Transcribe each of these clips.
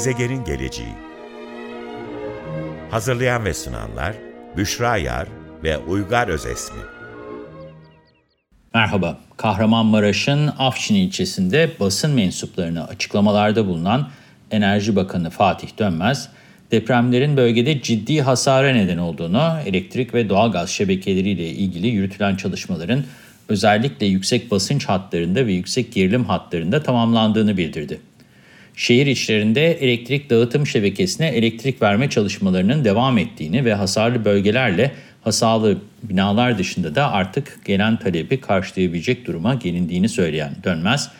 Gezegenin geleceği. Hazırlayan ve sunanlar Büşra Yar ve Uygar Özesmi. Merhaba, Kahramanmaraş'ın Afşin ilçesinde basın mensuplarına açıklamalarda bulunan Enerji Bakanı Fatih Dönmez, depremlerin bölgede ciddi hasara neden olduğunu, elektrik ve doğalgaz şebekeleriyle ilgili yürütülen çalışmaların özellikle yüksek basınç hatlarında ve yüksek gerilim hatlarında tamamlandığını bildirdi. Şehir içlerinde elektrik dağıtım şebekesine elektrik verme çalışmalarının devam ettiğini ve hasarlı bölgelerle hasarlı binalar dışında da artık gelen talebi karşılayabilecek duruma gelindiğini söyleyen Dönmez,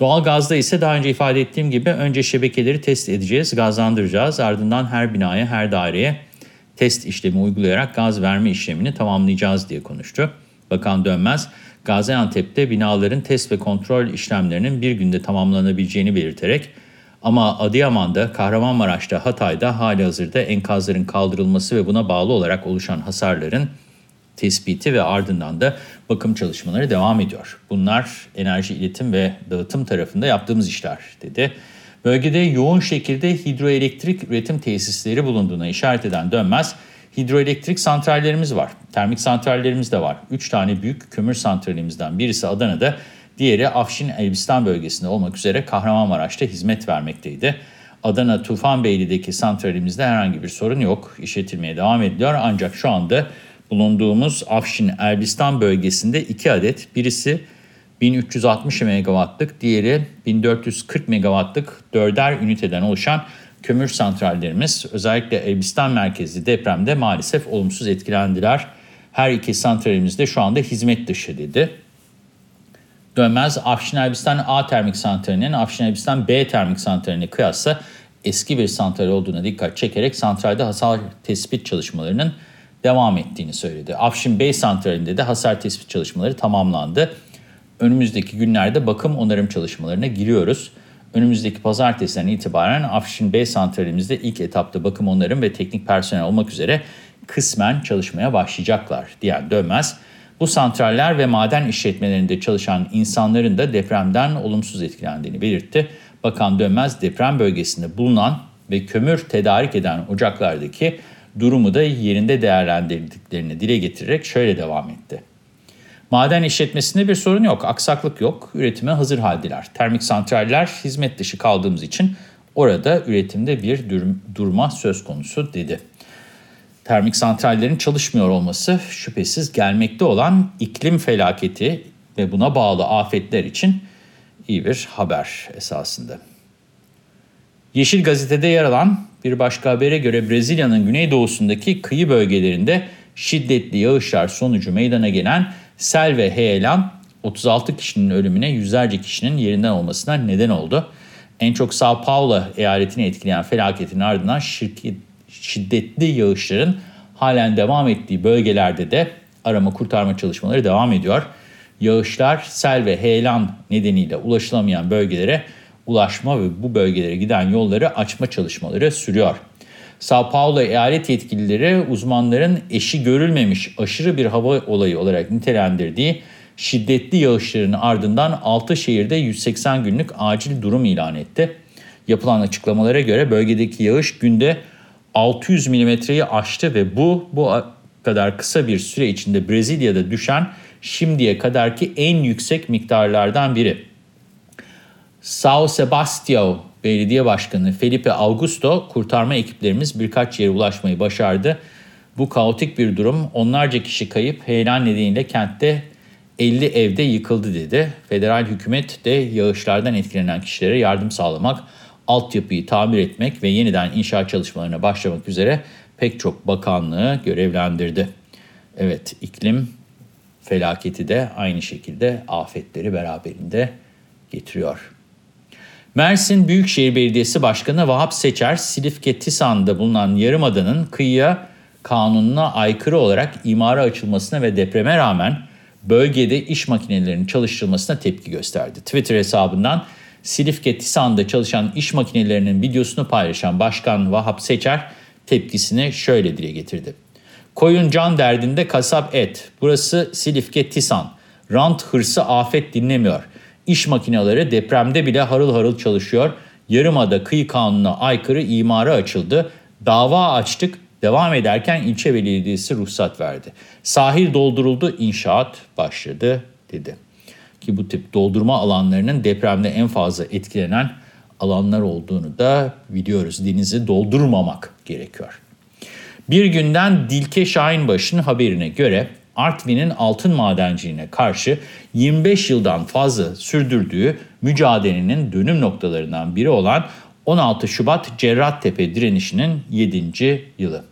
Doğal gazda ise daha önce ifade ettiğim gibi önce şebekeleri test edeceğiz, gazlandıracağız. Ardından her binaya, her daireye test işlemi uygulayarak gaz verme işlemini tamamlayacağız diye konuştu. Bakan Dönmez, Gaziantep'te binaların test ve kontrol işlemlerinin bir günde tamamlanabileceğini belirterek ama Adıyaman'da, Kahramanmaraş'ta, Hatay'da hali hazırda enkazların kaldırılması ve buna bağlı olarak oluşan hasarların tespiti ve ardından da bakım çalışmaları devam ediyor. Bunlar enerji iletim ve dağıtım tarafında yaptığımız işler dedi. Bölgede yoğun şekilde hidroelektrik üretim tesisleri bulunduğuna işaret eden Dönmez, hidroelektrik santrallerimiz var, termik santrallerimiz de var. Üç tane büyük kömür santralimizden birisi Adana'da, diğeri Afşin Elbistan bölgesinde olmak üzere Kahramanmaraş'ta hizmet vermekteydi. Adana Tufanbeyli'deki santralimizde herhangi bir sorun yok. İşletilmeye devam ediliyor ancak şu anda bulunduğumuz Afşin Elbistan bölgesinde iki adet birisi 1360 megawattlık diğeri 1440 megawattlık dörder üniteden oluşan kömür santrallerimiz özellikle Elbistan merkezli depremde maalesef olumsuz etkilendiler. Her iki santralimiz de şu anda hizmet dışı dedi. Dönmez Afşin Elbistan A termik santralinin Afşin Elbistan B termik santraline kıyasla eski bir santral olduğuna dikkat çekerek santralde hasar tespit çalışmalarının devam ettiğini söyledi. Afşin Bey Santrali'nde de hasar tespit çalışmaları tamamlandı. Önümüzdeki günlerde bakım onarım çalışmalarına giriyoruz. Önümüzdeki pazartesiden itibaren Afşin Bey Santralimizde ilk etapta bakım onarım ve teknik personel olmak üzere kısmen çalışmaya başlayacaklar diyen Dönmez. Bu santraller ve maden işletmelerinde çalışan insanların da depremden olumsuz etkilendiğini belirtti. Bakan Dönmez deprem bölgesinde bulunan ve kömür tedarik eden ocaklardaki durumu da yerinde değerlendirdiklerini dile getirerek şöyle devam etti. Maden işletmesinde bir sorun yok, aksaklık yok, üretime hazır haldiler. Termik santraller hizmet dışı kaldığımız için orada üretimde bir durma söz konusu dedi. Termik santrallerin çalışmıyor olması şüphesiz gelmekte olan iklim felaketi ve buna bağlı afetler için iyi bir haber esasında. Yeşil Gazete'de yer alan bir başka habere göre Brezilya'nın güneydoğusundaki kıyı bölgelerinde şiddetli yağışlar sonucu meydana gelen sel ve heyelan 36 kişinin ölümüne yüzlerce kişinin yerinden olmasına neden oldu. En çok Sao Paulo eyaletini etkileyen felaketin ardından şirket, şiddetli yağışların halen devam ettiği bölgelerde de arama kurtarma çalışmaları devam ediyor. Yağışlar, sel ve heyelan nedeniyle ulaşılamayan bölgelere ulaşma ve bu bölgelere giden yolları açma çalışmaları sürüyor. Sao Paulo eyalet yetkilileri uzmanların eşi görülmemiş aşırı bir hava olayı olarak nitelendirdiği şiddetli yağışların ardından 6 şehirde 180 günlük acil durum ilan etti. Yapılan açıklamalara göre bölgedeki yağış günde 600 milimetreyi aştı ve bu bu kadar kısa bir süre içinde Brezilya'da düşen şimdiye kadarki en yüksek miktarlardan biri. Sao Sebastião Belediye Başkanı Felipe Augusto kurtarma ekiplerimiz birkaç yere ulaşmayı başardı. Bu kaotik bir durum onlarca kişi kayıp heyelan nedeniyle kentte 50 evde yıkıldı dedi. Federal hükümet de yağışlardan etkilenen kişilere yardım sağlamak, altyapıyı tamir etmek ve yeniden inşaat çalışmalarına başlamak üzere pek çok bakanlığı görevlendirdi. Evet iklim felaketi de aynı şekilde afetleri beraberinde getiriyor. Mersin Büyükşehir Belediyesi Başkanı Vahap Seçer, Silifke Tisan'da bulunan Yarımada'nın kıyıya kanununa aykırı olarak imara açılmasına ve depreme rağmen bölgede iş makinelerinin çalıştırılmasına tepki gösterdi. Twitter hesabından Silifke Tisan'da çalışan iş makinelerinin videosunu paylaşan Başkan Vahap Seçer tepkisini şöyle dile getirdi. Koyun can derdinde kasap et. Burası Silifke Tisan. Rant hırsı afet dinlemiyor. İş makineleri depremde bile harıl harıl çalışıyor. Yarımada kıyı kanununa aykırı imara açıldı. Dava açtık. Devam ederken ilçe belediyesi ruhsat verdi. Sahil dolduruldu, inşaat başladı dedi. Ki bu tip doldurma alanlarının depremde en fazla etkilenen alanlar olduğunu da biliyoruz. Denizi doldurmamak gerekiyor. Bir günden Dilke Şahinbaşı'nın haberine göre Artvin'in altın madenciliğine karşı 25 yıldan fazla sürdürdüğü mücadelenin dönüm noktalarından biri olan 16 Şubat Cerrahtepe direnişinin 7. yılı.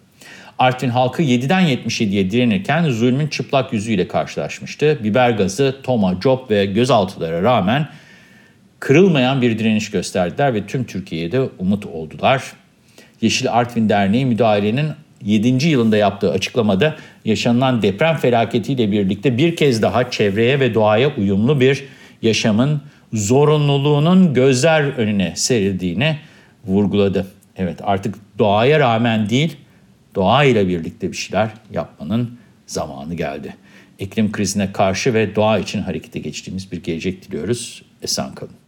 Artvin halkı 7'den 77'ye direnirken zulmün çıplak yüzüyle karşılaşmıştı. Biber gazı, toma, cop ve gözaltılara rağmen kırılmayan bir direniş gösterdiler ve tüm Türkiye'ye de umut oldular. Yeşil Artvin Derneği müdahalenin 7. yılında yaptığı açıklamada yaşanılan deprem felaketiyle birlikte bir kez daha çevreye ve doğaya uyumlu bir yaşamın zorunluluğunun gözler önüne serildiğini vurguladı. Evet artık doğaya rağmen değil, doğayla birlikte bir şeyler yapmanın zamanı geldi. İklim krizine karşı ve doğa için harekete geçtiğimiz bir gelecek diliyoruz. Esen kalın.